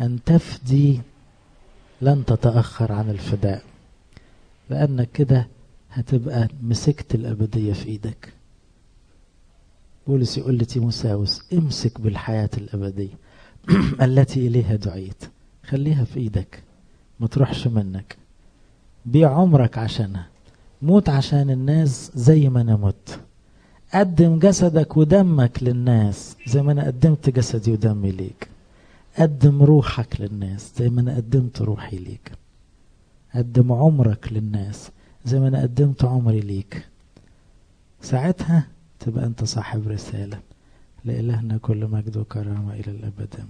Speaker 1: أن تفدي لن تتأخر عن الفداء لأنك كده هتبقى مسكت الأبدية في إيدك. بولس يقول لتيموساوس امسك بالحياة الأبدية [clears throat] التي إليها دعيت. خليها في إيدك ما تروحش منك. بيع عمرك عشانها. موت عشان الناس زي ما أنا مت. قدم جسدك ودمك للناس زي ما أنا قدمت جسدي ودمي ليك. قدم روحك للناس زي ما أنا قدمت روحي ليك. قدم عمرك للناس زي ما أنا قدمت عمري ليك. ساعتها تبقى أنت صاحب رسالة. لإلهنا كل مجد وكرامة إلى الأبد.